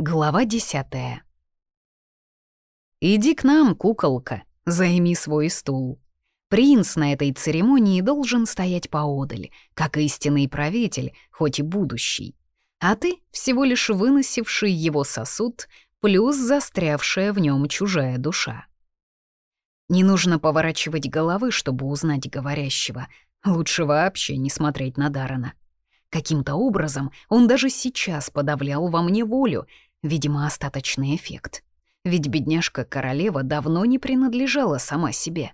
Глава десятая. «Иди к нам, куколка, займи свой стул. Принц на этой церемонии должен стоять поодаль, как истинный правитель, хоть и будущий. А ты всего лишь выносивший его сосуд, плюс застрявшая в нем чужая душа. Не нужно поворачивать головы, чтобы узнать говорящего. Лучше вообще не смотреть на Дарана. Каким-то образом он даже сейчас подавлял во мне волю — Видимо, остаточный эффект. Ведь бедняжка-королева давно не принадлежала сама себе.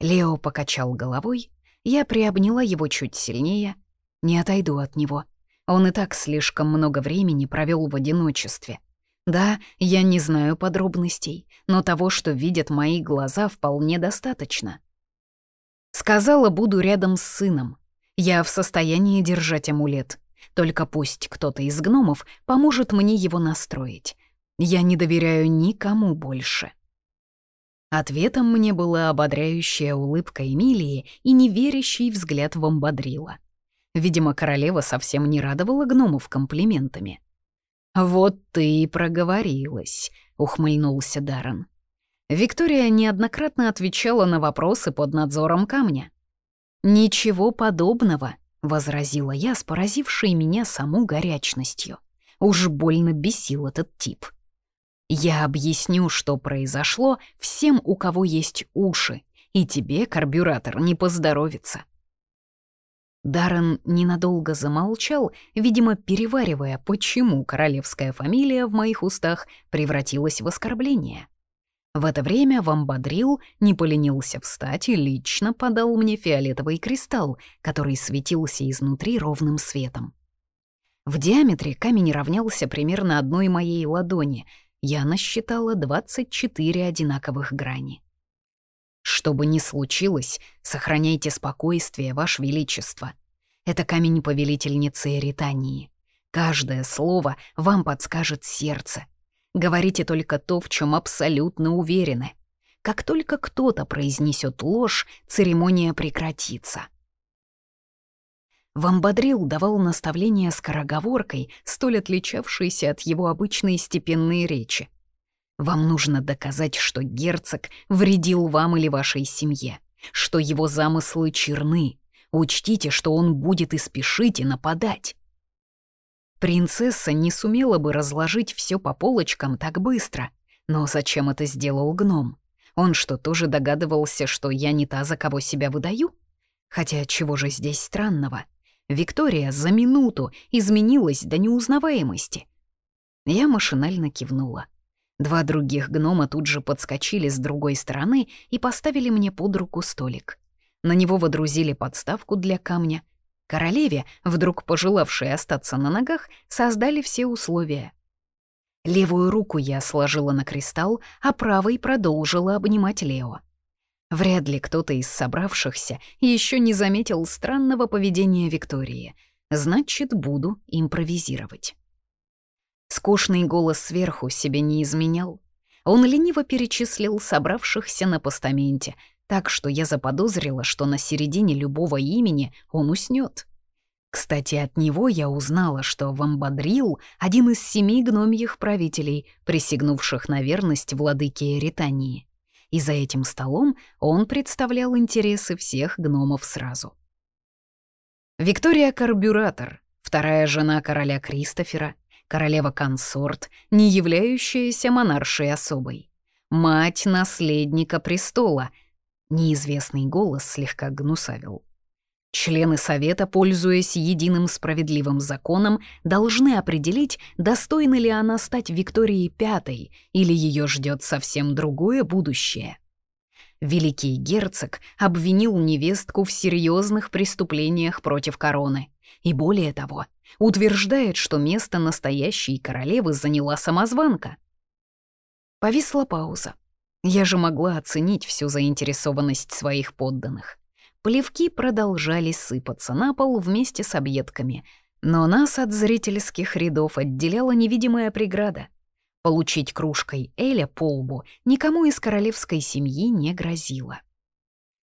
Лео покачал головой, я приобняла его чуть сильнее. Не отойду от него. Он и так слишком много времени провел в одиночестве. Да, я не знаю подробностей, но того, что видят мои глаза, вполне достаточно. Сказала, буду рядом с сыном. Я в состоянии держать амулет. Только пусть кто-то из гномов поможет мне его настроить. Я не доверяю никому больше. Ответом мне была ободряющая улыбка Эмилии и неверящий взгляд Вамбадрила. Видимо, королева совсем не радовала гномов комплиментами. «Вот ты и проговорилась», — ухмыльнулся Даррен. Виктория неоднократно отвечала на вопросы под надзором камня. «Ничего подобного», — возразила я с поразившей меня саму горячностью. Уж больно бесил этот тип. «Я объясню, что произошло всем, у кого есть уши, и тебе, карбюратор, не поздоровится». Даррен ненадолго замолчал, видимо, переваривая, почему королевская фамилия в моих устах превратилась в оскорбление. В это время Вамбадрил не поленился встать и лично подал мне фиолетовый кристалл, который светился изнутри ровным светом. В диаметре камень равнялся примерно одной моей ладони. Я насчитала 24 одинаковых грани. «Что бы ни случилось, сохраняйте спокойствие, Ваше Величество. Это камень повелительницы Эритании. Каждое слово вам подскажет сердце, Говорите только то, в чем абсолютно уверены. Как только кто-то произнесет ложь, церемония прекратится. Вамбадрил давал наставления скороговоркой, столь отличавшейся от его обычной степенной речи. «Вам нужно доказать, что герцог вредил вам или вашей семье, что его замыслы черны. Учтите, что он будет и спешить, и нападать. Принцесса не сумела бы разложить все по полочкам так быстро. Но зачем это сделал гном? Он что, тоже догадывался, что я не та, за кого себя выдаю? Хотя чего же здесь странного? Виктория за минуту изменилась до неузнаваемости. Я машинально кивнула. Два других гнома тут же подскочили с другой стороны и поставили мне под руку столик. На него водрузили подставку для камня, Королеве, вдруг пожелавшей остаться на ногах, создали все условия. Левую руку я сложила на кристалл, а правой продолжила обнимать Лео. Вряд ли кто-то из собравшихся еще не заметил странного поведения Виктории. Значит, буду импровизировать. Скучный голос сверху себе не изменял. Он лениво перечислил собравшихся на постаменте, так что я заподозрила, что на середине любого имени он уснет. Кстати, от него я узнала, что Вамбадрил — один из семи гномьих правителей, присягнувших на верность владыке Эритании. И за этим столом он представлял интересы всех гномов сразу. Виктория Карбюратор, вторая жена короля Кристофера, королева-консорт, не являющаяся монаршей особой. Мать наследника престола — Неизвестный голос слегка гнусавил. Члены Совета, пользуясь единым справедливым законом, должны определить, достойна ли она стать Викторией Пятой или ее ждет совсем другое будущее. Великий герцог обвинил невестку в серьезных преступлениях против короны. И более того, утверждает, что место настоящей королевы заняла самозванка. Повисла пауза. Я же могла оценить всю заинтересованность своих подданных. Плевки продолжали сыпаться на пол вместе с объедками, но нас от зрительских рядов отделяла невидимая преграда. Получить кружкой Эля по лбу никому из королевской семьи не грозило.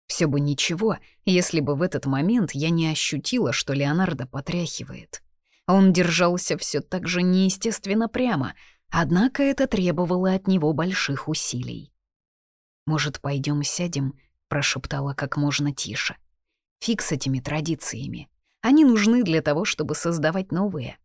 Все бы ничего, если бы в этот момент я не ощутила, что Леонардо потряхивает. Он держался все так же неестественно прямо, однако это требовало от него больших усилий. «Может, пойдем сядем?» — прошептала как можно тише. «Фиг с этими традициями. Они нужны для того, чтобы создавать новые».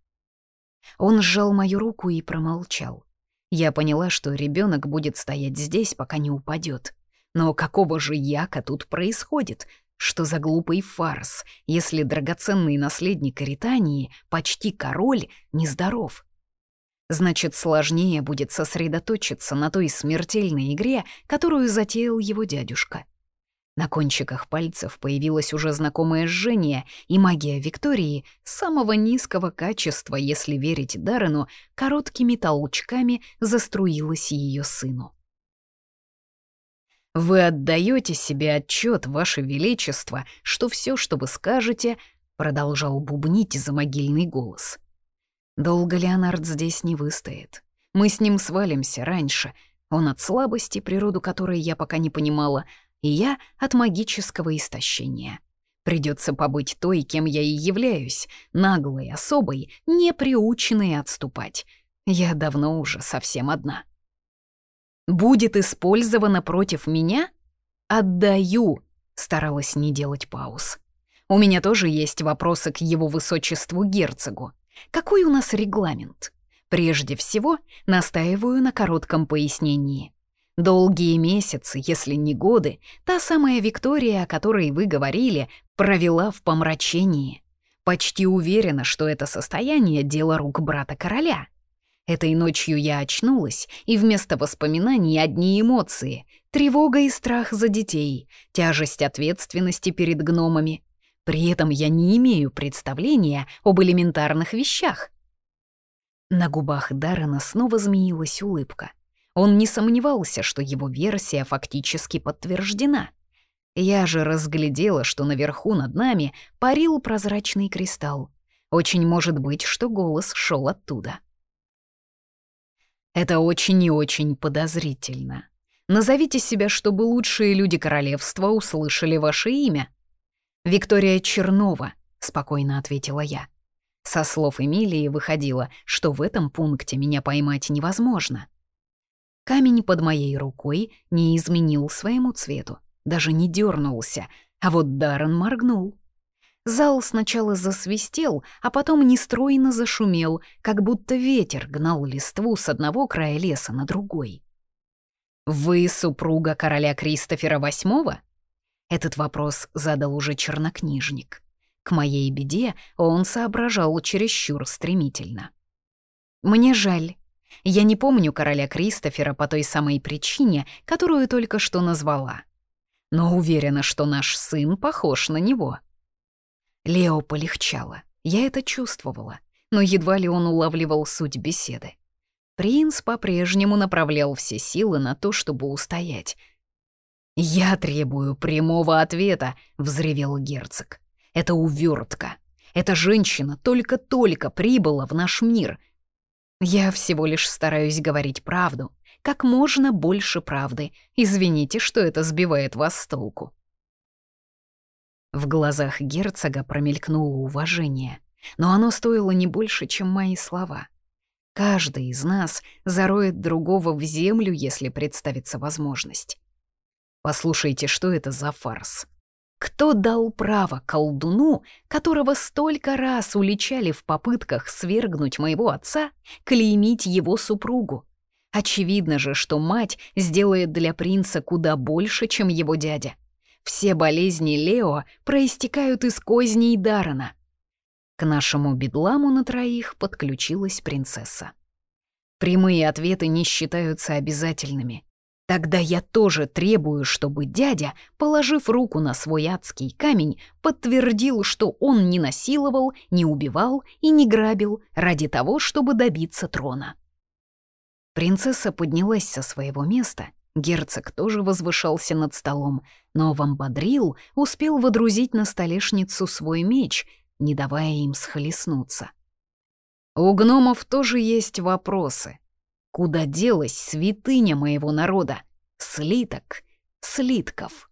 Он сжал мою руку и промолчал. Я поняла, что ребенок будет стоять здесь, пока не упадет. Но какого же яка тут происходит? Что за глупый фарс, если драгоценный наследник Ритании, почти король, нездоров? Значит, сложнее будет сосредоточиться на той смертельной игре, которую затеял его дядюшка. На кончиках пальцев появилось уже знакомое жжение, и магия Виктории самого низкого качества, если верить Даррену, короткими толчками заструилась ее сыну. Вы отдаете себе отчет, Ваше Величество, что все, что вы скажете, продолжал бубнить за могильный голос. Долго Леонард здесь не выстоит. Мы с ним свалимся раньше. Он от слабости, природу которой я пока не понимала, и я от магического истощения. Придется побыть той, кем я и являюсь, наглой особой, не приученной отступать. Я давно уже совсем одна будет использовано против меня? Отдаю, старалась не делать пауз. У меня тоже есть вопросы к его высочеству герцогу. Какой у нас регламент? Прежде всего, настаиваю на коротком пояснении. Долгие месяцы, если не годы, та самая Виктория, о которой вы говорили, провела в помрачении. Почти уверена, что это состояние — дело рук брата короля — Этой ночью я очнулась, и вместо воспоминаний одни эмоции — тревога и страх за детей, тяжесть ответственности перед гномами. При этом я не имею представления об элементарных вещах. На губах Даррена снова змеилась улыбка. Он не сомневался, что его версия фактически подтверждена. Я же разглядела, что наверху над нами парил прозрачный кристалл. Очень может быть, что голос шел оттуда. Это очень и очень подозрительно. Назовите себя, чтобы лучшие люди королевства услышали ваше имя. Виктория Чернова, спокойно ответила я. Со слов Эмилии выходило, что в этом пункте меня поймать невозможно. Камень под моей рукой не изменил своему цвету, даже не дернулся, а вот Даррен моргнул. Зал сначала засвистел, а потом нестройно зашумел, как будто ветер гнал листву с одного края леса на другой. «Вы супруга короля Кристофера VIII?» Этот вопрос задал уже чернокнижник. К моей беде он соображал чересчур стремительно. «Мне жаль. Я не помню короля Кристофера по той самой причине, которую только что назвала. Но уверена, что наш сын похож на него». Лео полегчало. Я это чувствовала, но едва ли он улавливал суть беседы. Принц по-прежнему направлял все силы на то, чтобы устоять. «Я требую прямого ответа», — взревел герцог. «Это увертка. Эта женщина только-только прибыла в наш мир. Я всего лишь стараюсь говорить правду, как можно больше правды. Извините, что это сбивает вас с толку». В глазах герцога промелькнуло уважение, но оно стоило не больше, чем мои слова. Каждый из нас зароет другого в землю, если представится возможность. Послушайте, что это за фарс? Кто дал право колдуну, которого столько раз уличали в попытках свергнуть моего отца, клеймить его супругу? Очевидно же, что мать сделает для принца куда больше, чем его дядя. Все болезни Лео проистекают из козней Дарана. К нашему бедламу на троих подключилась принцесса. Прямые ответы не считаются обязательными. Тогда я тоже требую, чтобы дядя, положив руку на свой адский камень, подтвердил, что он не насиловал, не убивал и не грабил ради того, чтобы добиться трона. Принцесса поднялась со своего места Герцог тоже возвышался над столом, но Вамбадрил успел водрузить на столешницу свой меч, не давая им схлестнуться. У гномов тоже есть вопросы. Куда делась святыня моего народа? Слиток, слитков.